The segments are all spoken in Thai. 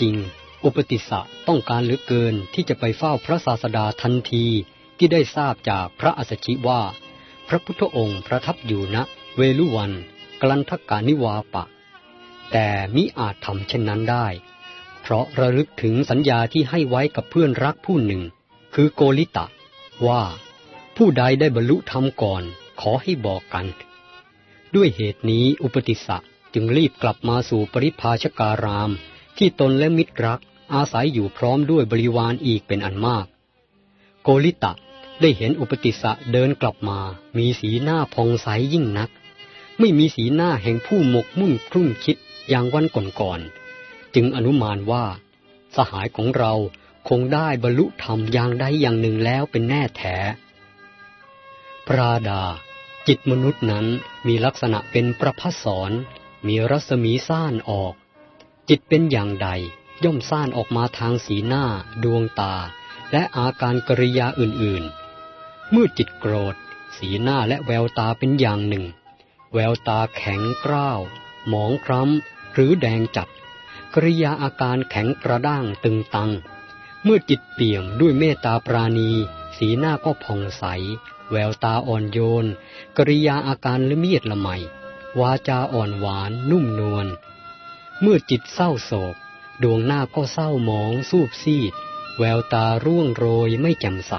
จริง อุปติสสะต้องการเหลือเกินที่จะไปเฝ้าพระศาสดาทันทีที่ได้ทราบจากพระอัสสชิว่า พระพุทธองค์ประทับอยู่ณเวลุวันกลันทกานิวาปะ แต่มิอาจทำเช่นนั้นได้ เพราะระลึกถึงสัญญาที่ให้ไว้กับเพื่อนรักผู้หนึ่ง คือโกลิตะ ว่า ผู้ใดได้บรรลุธรรมก่อนขอให้บอกกัน ด้วยเหตุนี้อุปติสสะจึงรีบกลับมาสู่ปริพาชการาม ที่ตนและมิตรรักอาศัยอยู่พร้อมด้วยบริวารอีกเป็นอันมาก โกลิตะได้เห็นอุปติสะเดินกลับมา มีสีหน้าผ่องใสยยิ่งนัก ไม่มีสีหน้าแห่งผู้หมกมุ่นครุ่นคิดอย่างวันก่อนๆจึงอนุมานว่า สหายของเราคงได้บรรลุธรรมอย่างใดอย่างหนึ่งแล้วเป็นแน่แท้พระดา จิตมนุษย์นั้นมีลักษณะเป็นประพัสสอนมีรัศมีซ่านออก จิตเป็นอย่างใด ย่อมซ่านออกมาทางสีหน้า ดวงตา และอาการกริยาอื่นๆ เมื่อจิตโกรธ สีหน้าและแววตาเป็นอย่างหนึ่ง แววตาแข็งกร้าว หมองคล้ำ หรือแดงจัด กริยาอาการแข็งกระด้างตึงตัง เมื่อจิตเปี่ยมด้วยเมตตาปราณี สีหน้าก็ผ่องใส แววตาอ่อนโยน กริยาอาการละเมียดละไมวาจาอ่อนหวานนุ่มนวล เมื่อจิตเศร้าโศก ดวงหน้าก็เศร้าหมองสูบซีด แววตาร่วงโรยไม่แจ่มใส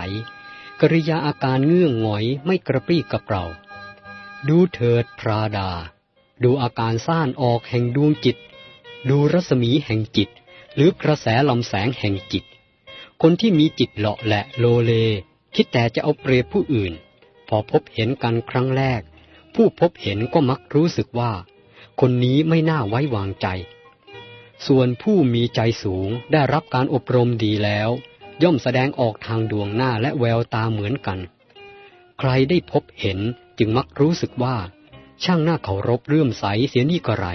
กริยาอาการเงื่องหงอยไม่กระปรี้กระเปร่า ดูเถิดพราดา ดูอาการซ่านออกแห่งดวงจิต ดูรัศมีแห่งจิต หรือกระแสลำแสงแห่งจิต คนที่มีจิตเลาะและโลเล คิดแต่จะเอาเปรียบผู้อื่น พอพบเห็นกันครั้งแรก ผู้พบเห็นก็มักรู้สึกว่า คนนี้ไม่น่าไว้วางใจ ส่วนผู้มีใจสูงได้รับการอบรมดีแล้ว ย่อมแสดงออกทางดวงหน้าและแววตาเหมือนกัน ใครได้พบเห็นจึงมักรู้สึกว่า ช่างหน้าเคารพเรื่มใสเสียนี่ก็ไร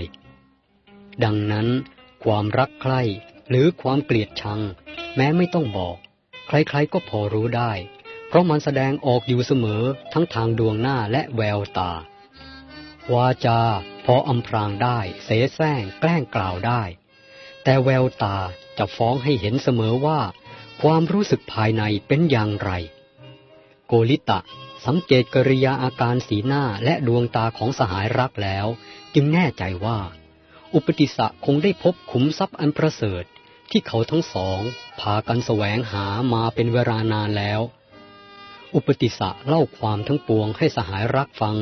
ดังนั้น ความรักใคร่หรือความเกลียดชัง แม้ไม่ต้องบอก ใครๆก็พอรู้ได้ เพราะมันแสดงออกอยู่เสมอทั้งทางดวงหน้าและแววตา วาจา พออำพรางได้ เสแสร้งแกล้งกล่าวได้ แต่แววตาจะฟ้องให้เห็นเสมอว่า ความรู้สึกภายในเป็นอย่างไร โกลิตะ สังเกตกริยาอาการสีหน้าและดวงตาของสหายรักแล้ว จึงแน่ใจว่า อุปติสะคงได้พบขุมทรัพย์อันประเสริฐที่เขาทั้งสอง พากันแสวงหามาเป็นเวลานานแล้ว อุปติสะเล่าความทั้งปวงให้สหายรักฟัง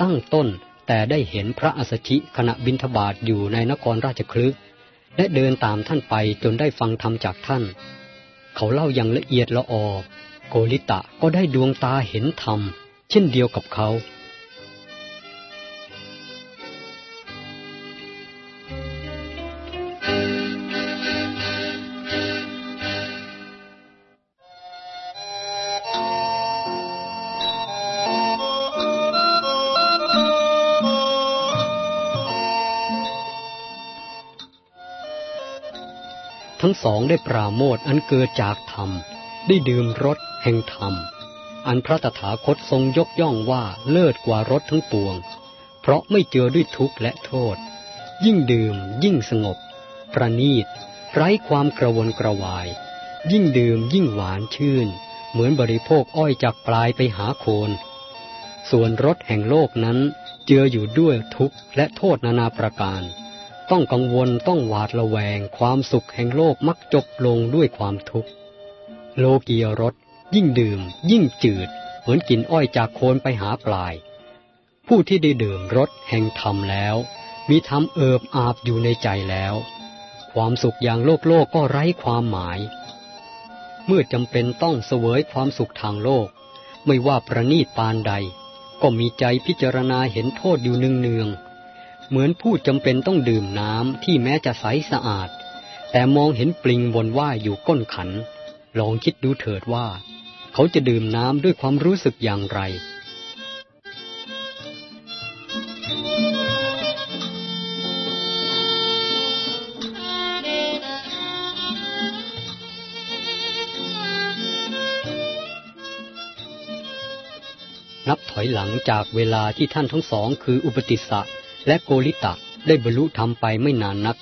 ตั้งต้น แต่ได้เห็นพระอัสชิขณะบินทบาทอยู่ในนครราชคลึและเดินตามท่านไปจนได้ฟังธรรมจากท่าน เขาเล่าอย่างละเอียดละออโกลิตะก็ได้ดวงตาเห็นธรรม เช่นเดียวกับเขา งสองได้ปราโมทอันเกิดจากธรรม ได้ดื่มรสแห่งธรรม อันพระตถาคตทรงยกย่องว่าเลิศกว่ารสทั้งปวง เพราะไม่เจอด้วยทุกข์และโทษ ยิ่งดื่มยิ่งสงบ ประนีต ไร้ความกระวนกระวาย ยิ่งดื่มยิ่งหวานชื่น เหมือนบริโภคอ้อยจากปลายไปหาโคน ส่วนรสแห่งโลกนั้นเจืออยู่ด้วยทุกข์และโทษนานาประการ ต้องกังวลต้องหวาดระแวง ความสุขแห่งโลกมักจบลงด้วยความทุกข์ โลกียรสยิ่งดื่ม ยิ่งจืด เหมือนกินอ้อยจากโคนไปหาปลาย ผู้ที่ได้ดื่มรสแห่งธรรมแล้ว มีธรรมเอิบอาบอยู่ในใจแล้ว ความสุขอย่างโลกโลกก็ไร้ความหมาย เมื่อจำเป็นต้องเสวยความสุขทางโลก ไม่ว่าประนีตปานใด ก็มีใจพิจารณาเห็นโทษอยู่เนืองๆ เหมือนผู้จำเป็นต้องดื่มน้ำที่แม้จะใสสะอาด แต่มองเห็นปลิงวนว่ายอยู่ก้นขัน ลองคิดดูเถิดว่า เขาจะดื่มน้ำด้วยความรู้สึกอย่างไรนับถอยหลังจากเวลาที่ท่านทั้งสองคืออุปติสสะ และโกริตะได้บรรลุธรรมไปไม่นานนัก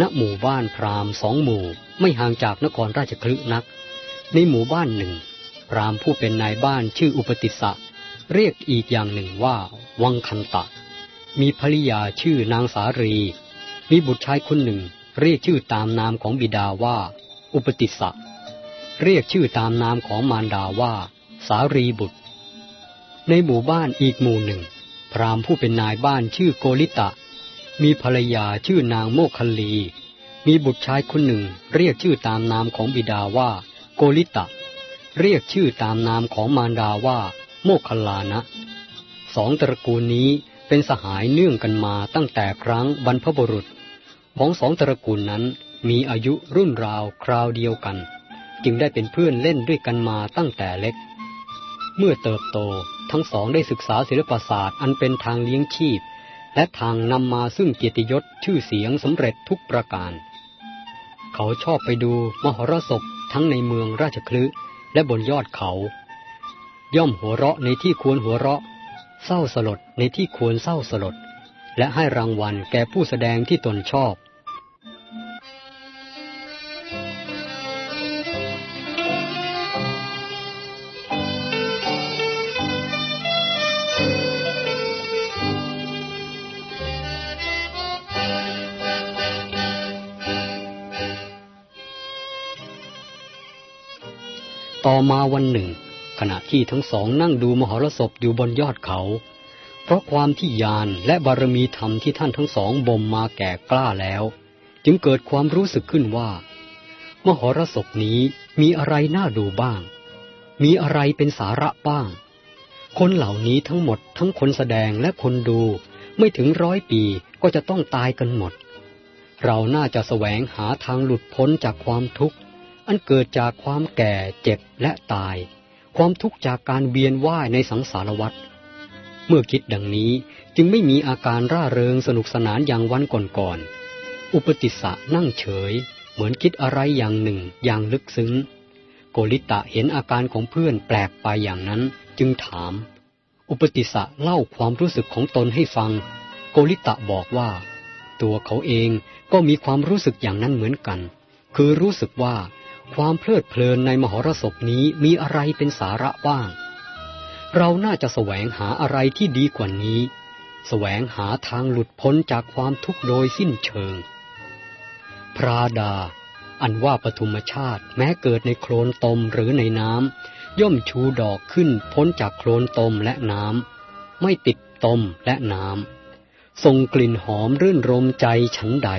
ณ หมู่บ้านพราหมณ์สองหมู่ไม่ห่างจากนครราชคลึนัก ในหมู่บ้านหนึ่ง พราหมณ์ผู้เป็นนายบ้านชื่ออุปติสะเรียกอีกอย่างหนึ่งว่า วังคันตะ มีภริยาชื่อนางสารี มีบุตรชายคนหนึ่ง เรียกชื่อตามนามของบิดาว่า อุปติสสะเรียกชื่อตามนามของมารดาว่า สารีบุตร ในหมู่บ้านอีกหมู่หนึ่ง พราหมณ์ผู้เป็นนายบ้านชื่อโกลิตะ มีภรรยาชื่อนางโมคคลี มีบุตรชายคนหนึ่ง เรียกชื่อตามนามของบิดาว่า โกลิตะ เรียกชื่อตามนามของมารดาว่า โมคคลานะสองตระกูลนี้เป็นสหายเนื่องกันมาตั้งแต่ครั้งบรรพบุรุษ ของสองตระกูลนั้นมีอายุรุ่นราวคราวเดียวกัน จึงได้เป็นเพื่อนเล่นด้วยกันมาตั้งแต่เล็ก เมื่อเติบโตทั้งสองได้ศึกษาศิลปศาสตร์อันเป็นทางเลี้ยงชีพ และทางนำมาซึ่งเกียรติยศชื่อเสียงสำเร็จทุกประการ เขาชอบไปดูมหรสพทั้งในเมืองราชคลึและบนยอดเขา ย่อมหัวเราะในที่ควรหัวเราะ เศร้าสลดในที่ควรเศร้าสลด และให้รางวัลแก่ผู้แสดงที่ตนชอบ ต่อมาวันหนึ่ง ขณะที่ทั้งสองนั่งดูมหรสพอยู่บนยอดเขา เพราะความที่ยานและบารมีธรรมที่ท่านทั้งสองบ่มมาแก่กล้าแล้ว จึงเกิดความรู้สึกขึ้นว่า มหรสพนี้มีอะไรน่าดูบ้าง มีอะไรเป็นสาระบ้าง คนเหล่านี้ทั้งหมดทั้งคนแสดงและคนดูไม่ถึงร้อยปีก็จะต้องตายกันหมด เราน่าจะแสวงหาทางหลุดพ้นจากความทุกข์ อันเกิดจากความแก่เจ็บและตาย ความทุกข์จากการเวียนว่ายในสังสารวัฏเมื่อคิดดังนี้จึงไม่มีอาการร่าเริงสนุกสนานอย่างวันก่อนๆอุปติสสะนั่งเฉย เหมือนคิดอะไรอย่างหนึ่งอย่างลึกซึ้ง โกริตะเห็นอาการของเพื่อนแปลกไปอย่างนั้นจึงถาม อุปติสสะเล่าความรู้สึกของตนให้ฟัง โกริตะบอกว่า ตัวเขาเองก็มีความรู้สึกอย่างนั้นเหมือนกัน คือรู้สึกว่า ความเพลิดเพลินในมหรสพนี้มีอะไรเป็นสาระบ้าง เราน่าจะแสวงหาอะไรที่ดีกว่านี้ แสวงหาทางหลุดพ้นจากความทุกข์โดยสิ้นเชิง พระดา อันว่าปฐุมชาติแม้เกิดในโคลนตมหรือในน้ำย่อมชูดอกขึ้นพ้นจากโคลนตมและน้ำไม่ติดตมและน้ำส่งกลิ่นหอมรื่นรมใจฉันใด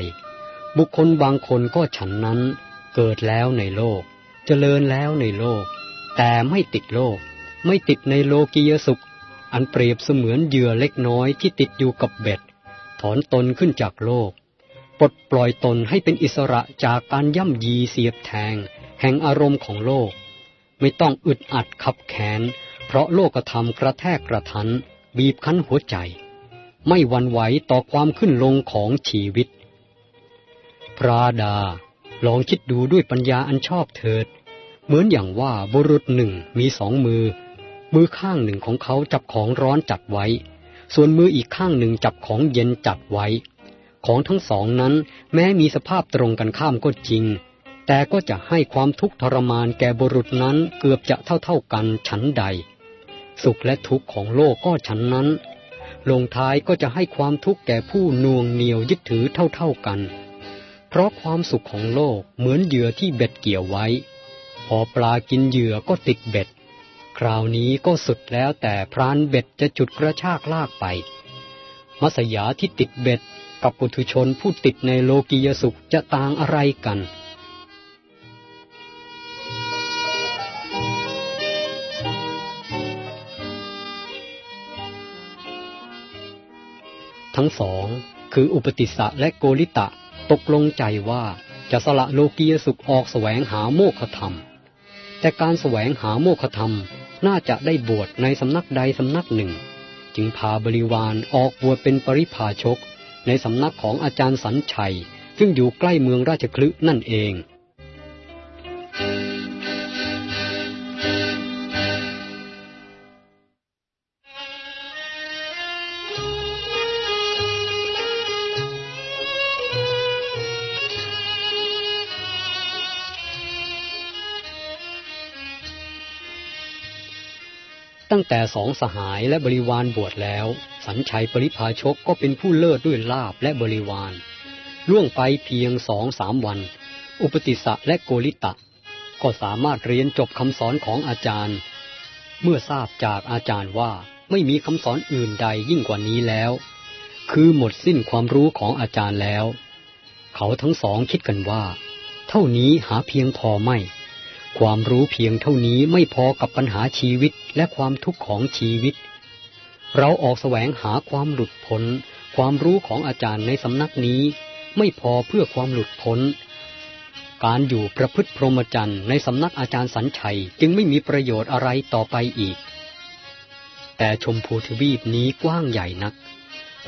บุคคลบางคนก็ฉันนั้น เกิดแล้วในโลก เจริญแล้วในโลก แต่ไม่ติดโลก ไม่ติดในโลกียสุข อันเปรียบเสมือนเหยื่อเล็กน้อยที่ติดอยู่กับเบ็ด ถอนตนขึ้นจากโลก ปลดปล่อยตนให้เป็นอิสระจากการย่ำยีเสียบแทง แห่งอารมณ์ของโลก ไม่ต้องอึดอัดขับแขน เพราะโลกธรรมกระแทกกระทัน บีบคั้นหัวใจ ไม่วันไหวต่อความขึ้นลงของชีวิต พระดา ลองคิดดูด้วยปัญญาอันชอบเถิด เหมือนอย่างว่าบุรุษหนึ่งมีสองมือ มือข้างหนึ่งของเขาจับของร้อนจัดไว้ ส่วนมืออีกข้างหนึ่งจับของเย็นจัดไว้ ของทั้งสองนั้นแม้มีสภาพตรงกันข้ามก็จริง แต่ก็จะให้ความทุกข์ทรมานแก่บุรุษนั้นเกือบจะเท่าๆกันฉันใด สุขและทุกข์ของโลกก็ฉันนั้น ลงท้ายก็จะให้ความทุกข์แก่ผู้นวงเหนียวยึดถือเท่าๆกัน เพราะความสุขของโลกเหมือนเหยื่อที่เบ็ดเกี่ยวไว้ พอปลากินเหยื่อก็ติดเบ็ด คราวนี้ก็สุดแล้วแต่พรานเบ็ดจะจุดกระชากลากไป มัสยาที่ติดเบ็ดกับปุถุชนผู้ติดในโลกียสุขจะต่างอะไรกันทั้งสองคืออุปติสสะและโกริตะ ตกลงใจว่าจะสละโลกียสุขออกแสวงหาโมฆะธรรม แต่การแสวงหาโมฆะธรรมน่าจะได้บวชในสำนักใดสำนักหนึ่ง จึงพาบริวารออกบวชเป็นปริพาชก ในสำนักของอาจารย์สันชัย ซึ่งอยู่ใกล้เมืองราชคลึนั่นเอง ตั้งแต่สองสหายและบริวารบวชแล้ว สัญชัยปริพาชกก็เป็นผู้เลิศด้วยลาบและบริวาร ล่วงไปเพียงสองสามวัน อุปติสะและโกริตะ ก็สามารถเรียนจบคำสอนของอาจารย์ เมื่อทราบจากอาจารย์ว่าไม่มีคำสอนอื่นใดยิ่งกว่านี้แล้ว คือหมดสิ้นความรู้ของอาจารย์แล้ว เขาทั้งสองคิดกันว่า เท่านี้หาเพียงพอไม่ ความรู้เพียงเท่านี้ไม่พอกับปัญหาชีวิตและความทุกข์ของชีวิต เราออกแสวงหาความหลุดพ้น ความรู้ของอาจารย์ในสำนักนี้ ไม่พอเพื่อความหลุดพ้น การอยู่ประพฤติพรหมจรรย์ในสำนักอาจารย์สัญชัยจึงไม่มีประโยชน์อะไรต่อไปอีก แต่ชมพูทวีปนี้กว้างใหญ่นัก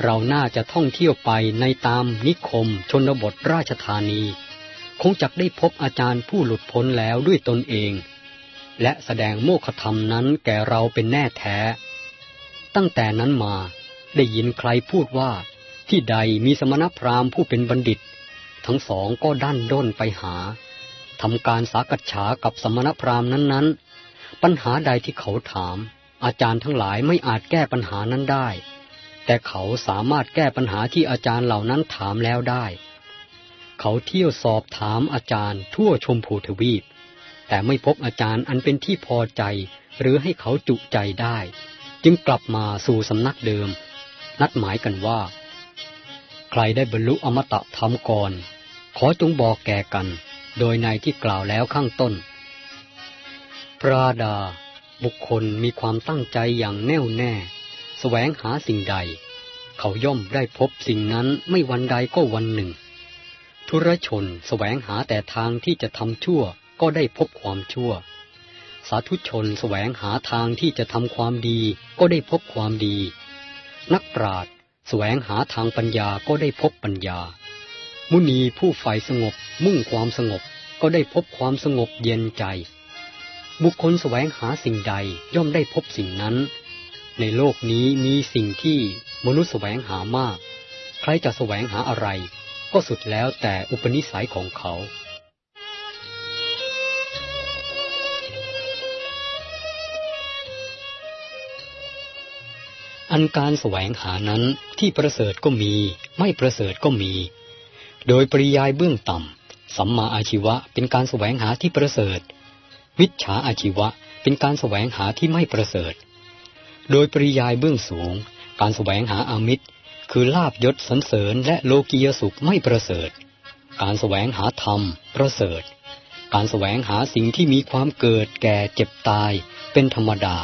เราน่าจะท่องเที่ยวไปในตามนิคมชนบทราชธานี คงจักได้พบอาจารย์ผู้หลุดพ้นแล้วด้วยตนเอง และแสดงโมฆะธรรมนั้นแก่เราเป็นแน่แท้ ตั้งแต่นั้นมาได้ยินใครพูดว่า ที่ใดมีสมณพราหมณ์ผู้เป็นบัณฑิต ทั้งสองก็ดันด้นไปหาทำการสากัดฉากับสมณพราหมณ์นั้นๆ ปัญหาใดที่เขาถาม อาจารย์ทั้งหลายไม่อาจแก้ปัญหานั้นได้ แต่เขาสามารถแก้ปัญหาที่อาจารย์เหล่านั้นถามแล้วได้ เขาเที่ยวสอบถามอาจารย์ทั่วชมพูทวีป แต่ไม่พบอาจารย์อันเป็นที่พอใจ หรือให้เขาจุใจได้ จึงกลับมาสู่สำนักเดิม นัดหมายกันว่า ใครได้บรรลุอมตะธรรมก่อน ขอจงบอกแก่กัน โดยในที่กล่าวแล้วข้างต้นปราดา บุคคลมีความตั้งใจอย่างแน่วแน่สแสวงหาสิ่งใด เขาย่อมได้พบสิ่งนั้นไม่วันใดก็วันหนึ่ง ธุรชนสแสวงหาแต่ทางที่จะทำชั่วก็ได้พบความชั่ว สาธุชนสแสวงหาทางที่จะทำความดีก็ได้พบความดี นักปราชญ์แสวงหาทางปัญญาก็ได้พบปัญญา มุนีผู้ใฝ่สงบมุ่งความสงบก็ได้พบความสงบเย็นใจ บุคคลแสวงหาสิ่งใดย่อมได้พบสิ่งนั้น ในโลกนี้มีสิ่งที่มนุษย์แสวงหามาก ใครจะแสวงหาอะไร ก็สุดแล้วแต่อุปนิสัยของเขา อันการแสวงหานั้นที่ประเสริฐก็มี ไม่ประเสริฐก็มี โดยปริยายเบื้องต่ำสัมมาอาชีวะเป็นการแสวงหาที่ประเสริฐ วิชาอาชีวะเป็นการแสวงหาที่ไม่ประเสริฐ โดยปริยายเบื้องสูง การแสวงหาอามิตร คือลาบยศสันเสริญและโลกียสุขไม่ประเสริฐ การแสวงหาธรรม ประเสริฐ การแสวงหาสิ่งที่มีความเกิดแก่เจ็บตาย เป็นธรรมดา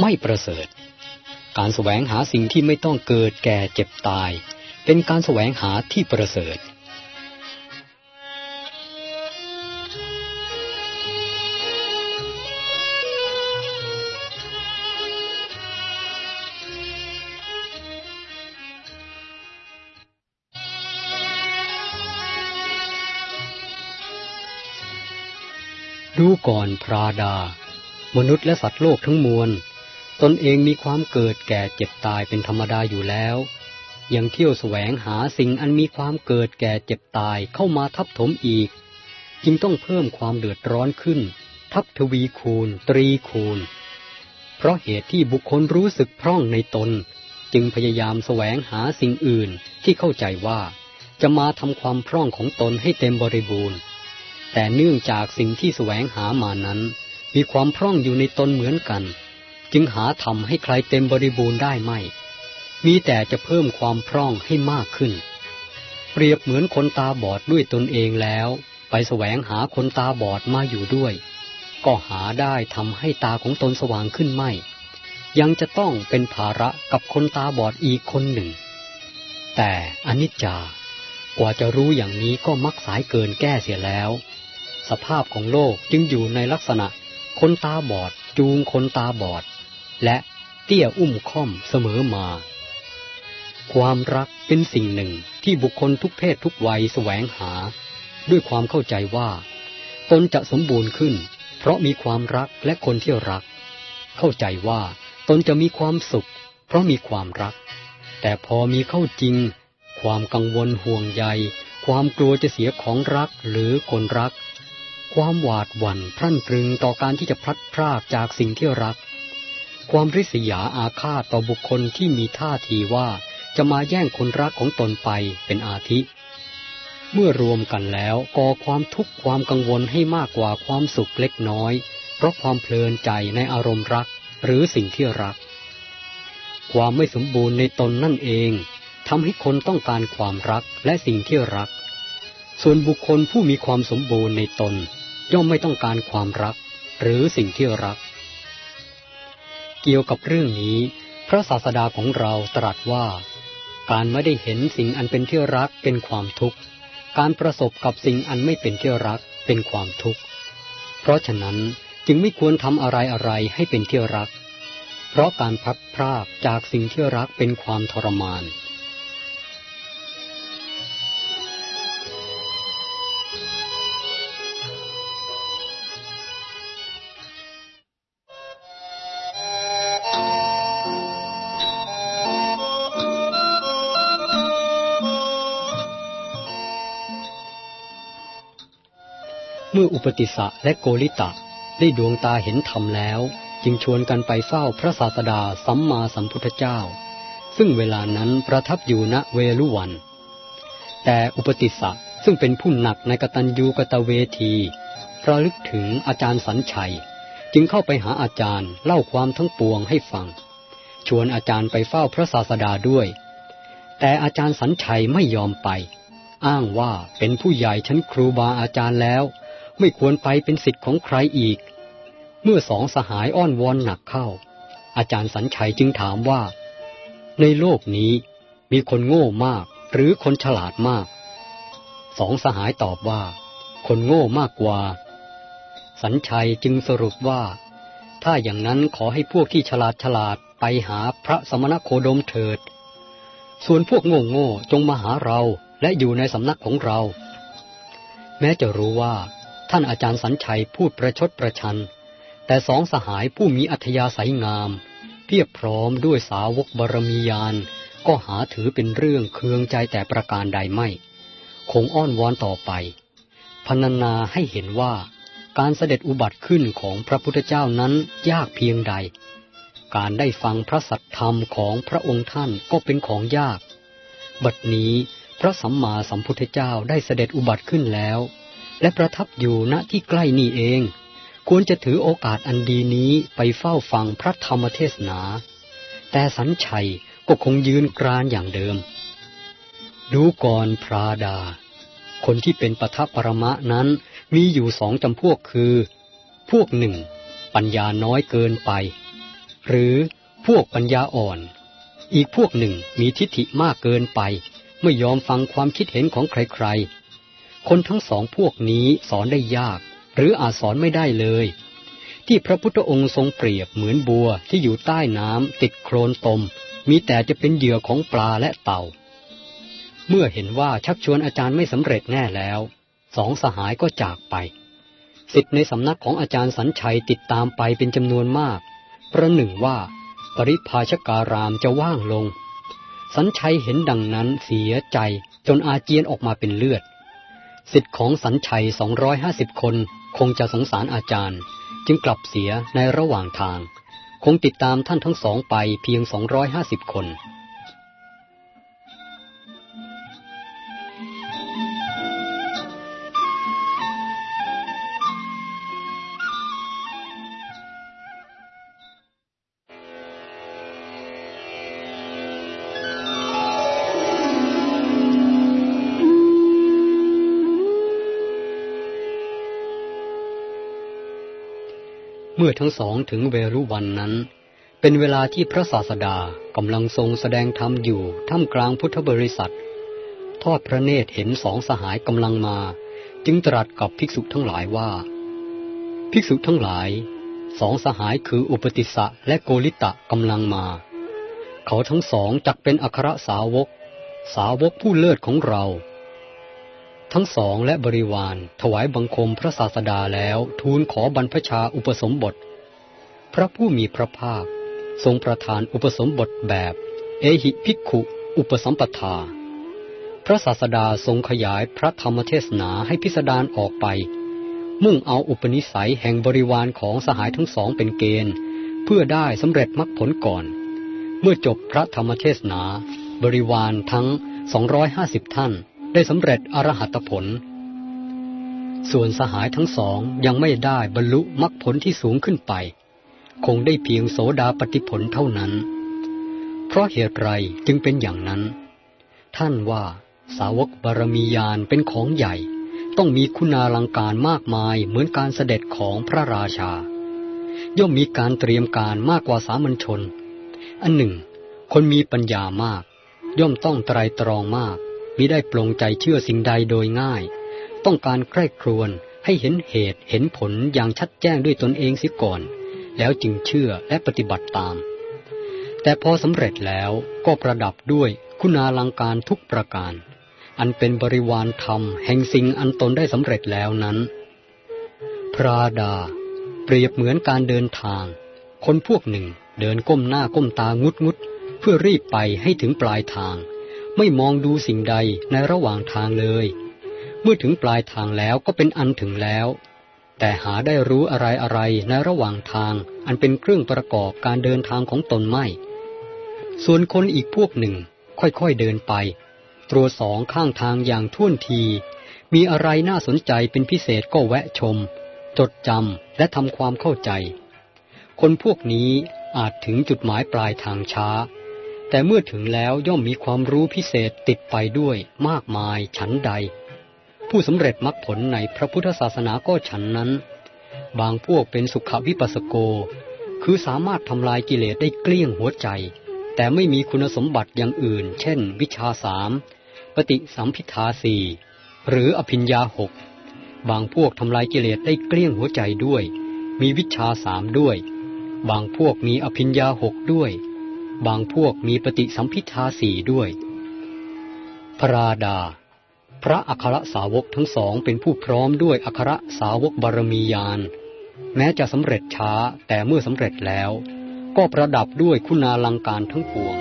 ไม่ประเสริฐ การแสวงหาสิ่งที่ไม่ต้องเกิดแก่เจ็บตาย เป็นการแสวงหาที่ประเสริฐ ดูก่อนพราดา มนุษย์และสัตว์โลกทั้งมวล ตนเองมีความเกิดแก่เจ็บตายเป็นธรรมดาอยู่แล้ว ยังเที่ยวแสวงหาสิ่งอันมีความเกิดแก่เจ็บตายเข้ามาทับถมอีก จึงต้องเพิ่มความเดือดร้อนขึ้น ทับทวีคูณ ตรีคูณ เพราะเหตุที่บุคคลรู้สึกพร่องในตน จึงพยายามแสวงหาสิ่งอื่นที่เข้าใจว่า จะมาทำความพร่องของตนให้เต็มบริบูรณ์ แต่เนื่องจากสิ่งที่แสวงหามานั้น มีความพร่องอยู่ในตนเหมือนกัน จึงหาทำให้ใครเต็มบริบูรณ์ได้ไม่ มีแต่จะเพิ่มความพร่องให้มากขึ้น เปรียบเหมือนคนตาบอดด้วยตนเองแล้ว ไปแสวงหาคนตาบอดมาอยู่ด้วย ก็หาได้ทำให้ตาของตนสว่างขึ้นไม่ ยังจะต้องเป็นภาระกับคนตาบอดอีกคนหนึ่ง แต่อนิจจา กว่าจะรู้อย่างนี้ก็มักสายเกินแก้เสียแล้ว สภาพของโลกจึงอยู่ในลักษณะ คนตาบอด จูงคนตาบอด และเตี้ยอุ้มค่อมเสมอมา ความรักเป็นสิ่งหนึ่งที่บุคคลทุกเพศทุกวัยแสวงหา ด้วยความเข้าใจว่าตนจะสมบูรณ์ขึ้น เพราะมีความรักและคนที่รัก เข้าใจว่าตนจะมีความสุข เพราะมีความรัก แต่พอมีเข้าจริง ความกังวลห่วงใย ความกลัวจะเสียของรักหรือคนรัก ความหวาดหวั่นพรั่นพรึงต่อการที่จะพลัดพรากจากสิ่งที่รัก ความริษยาอาฆาตต่อบุคคลที่มีท่าทีว่าจะมาแย่งคนรักของตนไปเป็นอาทิ เมื่อรวมกันแล้วก่อความทุกข์ความกังวลให้มากกว่าความสุขเล็กน้อย เพราะความเพลินใจในอารมณ์รักหรือสิ่งที่รัก ความไม่สมบูรณ์ในตนนั่นเอง ทำให้คนต้องการความรักและสิ่งที่รัก ส่วนบุคคลผู้มีความสมบูรณ์ในตน ย่อมไม่ต้องการความรัก หรือสิ่งที่รัก เกี่ยวกับเรื่องนี้ พระศาสดาของเราตรัสว่า การไม่ได้เห็นสิ่งอันเป็นที่รักเป็นความทุกข์ การประสบกับสิ่งอันไม่เป็นที่รักเป็นความทุกข์ เพราะฉะนั้นจึงไม่ควรทำอะไรอะไรให้เป็นที่รัก เพราะการพัดพรากจากสิ่งที่รักเป็นความทรมาน ออุปติสะและโกริตะ ได้ดวงตาเห็นธรรมแล้ว จึงชวนกันไปเฝ้าพระศาสดาสัมมาสัมพุทธเจ้า ซึ่งเวลานั้นประทับอยู่ณเวลุวัน แต่อุปติสะซึ่งเป็นผู้หนักในกตัญญูกตเวทีระลึกถึงอาจารย์สัญชัย จึงเข้าไปหาอาจารย์เล่าความทั้งปวงให้ฟัง ชวนอาจารย์ไปเฝ้าพระศาสดาด้วย แต่อาจารย์สัญชัยไม่ยอมไป อ้างว่าเป็นผู้ใหญ่ชั้นครูบาอาจารย์แล้ว ไม่ควรไปเป็นสิทธิ์ของใครอีก เมื่อสองสหายอ้อนวอนหนักเข้า อาจารย์สัญชัยจึงถามว่า ในโลกนี้มีคนโง่มากหรือคนฉลาดมาก สองสหายตอบว่า คนโง่มากกว่า สัญชัยจึงสรุปว่า ถ้าอย่างนั้นขอให้พวกที่ฉลาดฉลาดไปหาพระสมณโคดมเถิด ส่วนพวกโง่โง่จงมาหาเราและอยู่ในสำนักของเรา แม้จะรู้ว่า ท่านอาจารย์สัญชัยพูดประชดประชัน แต่สองสหายผู้มีอัธยาศัยงาม เพียบพร้อมด้วยสาวกบารมียาน ก็หาถือเป็นเรื่องเคืองใจแต่ประการใดไม่ คงอ้อนวอนต่อไปพนันนาให้เห็นว่าการเสด็จอุบัติขึ้นของพระพุทธเจ้านั้นยากเพียงใด การได้ฟังพระสัทธรรมของพระองค์ท่านก็เป็นของยาก บัดนี้พระสัมมาสัมพุทธเจ้าได้เสด็จอุบัติขึ้นแล้ว และประทับอยู่ณที่ใกล้นี่เอง ควรจะถือโอกาสอันดีนี้ไปเฝ้าฟังพระธรรมเทศนา แต่สัญชัยก็คงยืนกรานอย่างเดิม ดูก่อนพระดา คนที่เป็นปทัปรมะนั้นมีอยู่สองจำพวกคือ พวกหนึ่ง ปัญญาน้อยเกินไป หรือพวกปัญญาอ่อน อีกพวกหนึ่งมีทิฏฐิมากเกินไป ไม่ยอมฟังความคิดเห็นของใครๆ คนทั้งสองพวกนี้สอนได้ยาก หรืออาจสอนไม่ได้เลย ที่พระพุทธองค์ทรงเปรียบเหมือนบัวที่อยู่ใต้น้ำติดโคลนตม มีแต่จะเป็นเหยื่อของปลาและเต่า เมื่อเห็นว่าชักชวนอาจารย์ไม่สำเร็จแน่แล้ว สองสหายก็จากไปสิทธิ์ในสำนักของอาจารย์สัญชัยติดตามไปเป็นจำนวนมาก ประหนึ่งว่าปริพาชการามจะว่างลง สัญชัยเห็นดังนั้นเสียใจจนอาเจียนออกมาเป็นเลือด สิทธิ์ของสัญชัย 250 คนคงจะสงสารอาจารย์ จึงกลับเสียในระหว่างทาง คงติดตามท่านทั้งสองไปเพียง 250 คน มื่อทั้งสองถึงเวรุวันนั้น เป็นเวลาที่พระศาสดากำลังทรงแสดงธรรมอยู่ท่ามกลางพุทธบริษัท ทอดพระเนตรเห็นสองสหายกำลังมา จึงตรัสกับภิกษุทั้งหลายว่า ภิกษุทั้งหลาย สองสหายคืออุปติสะและโกริตะกำลังมา เขาทั้งสองจักเป็นอัครสาวก สาวกผู้เลิศของเรา ทั้งสองและบริวาร ถวายบังคมพระศาสดาแล้วทูลขอบรรพชาอุปสมบท พระผู้มีพระภาค ทรงประทานอุปสมบทแบบ เอหิภิกขุ อุปสัมปทา พระศาสดาทรงขยายพระธรรมเทศนาให้พิสดารออกไป มุ่งเอาอุปนิสัยแห่งบริวารของสหายทั้งสองเป็นเกณฑ์ เพื่อได้สำเร็จมรรคผลก่อน เมื่อจบพระธรรมเทศนา บริวารทั้ง 250 ท่าน ได้สำเร็จอรหัตผล ส่วนสหายทั้งสองยังไม่ได้บรรลุมรรคผลที่สูงขึ้นไป คงได้เพียงโสดาปฏิผลเท่านั้น เพราะเหตุไรจึงเป็นอย่างนั้น ท่านว่าสาวกบารมียานเป็นของใหญ่ ต้องมีคุณาลังการมากมายเหมือนการเสด็จของพระราชา ย่อมมีการเตรียมการมากกว่าสามัญชน อันหนึ่ง คนมีปัญญามาก ย่อมต้องไตรตรองมาก มิได้ปลงใจเชื่อสิ่งใดโดยง่าย ต้องการใคร่ครวญให้เห็นเหตุเห็นผลอย่างชัดแจ้งด้วยตนเองเสียก่อน แล้วจึงเชื่อและปฏิบัติตาม แต่พอสำเร็จแล้วก็ประดับด้วยคุณาลังการทุกประการ อันเป็นบริวารธรรม แห่งสิ่งอันตนได้สำเร็จแล้วนั้น พระดา เปรียบเหมือนการเดินทาง คนพวกหนึ่งเดินก้มหน้าก้มตางุดงุดเพื่อรีบไปให้ถึงปลายทาง ไม่มองดูสิ่งใดในระหว่างทางเลย เมื่อถึงปลายทางแล้วก็เป็นอันถึงแล้ว แต่หาได้รู้อะไรอะไรในระหว่างทาง อันเป็นเครื่องประกอบการเดินทางของตนไม่ ส่วนคนอีกพวกหนึ่ง ค่อยๆเดินไป ตรวจสองข้างทางอย่างท่วนที มีอะไรน่าสนใจเป็นพิเศษก็แวะชม จดจำและทำความเข้าใจ คนพวกนี้อาจถึงจุดหมายปลายทางช้า แต่เมื่อถึงแล้วย่อมมีความรู้พิเศษติดไปด้วยมากมายฉันใด ผู้สำเร็จมรรคผลในพระพุทธศาสนาก็ฉันนั้น บางพวกเป็นสุขวิปัสสโก คือสามารถทำลายกิเลสได้เกลี้ยงหัวใจ แต่ไม่มีคุณสมบัติอย่างอื่น เช่น วิชาสามปฏิสัมพิทาสี่หรืออภิญญาหกบางพวกทำลายกิเลสได้เกลี้ยงหัวใจด้วย มีวิชาสามด้วย บางพวกมีอภิญญาหกด้วย บางพวกมีปฏิสัมพิทาสี่ด้วย พระราดา พระอัครสาวกทั้งสองเป็นผู้พร้อมด้วยอัครสาวกบารมียาน แม้จะสำเร็จช้าแต่เมื่อสำเร็จแล้ว ก็ประดับด้วยคุณาลังการทั้งปวง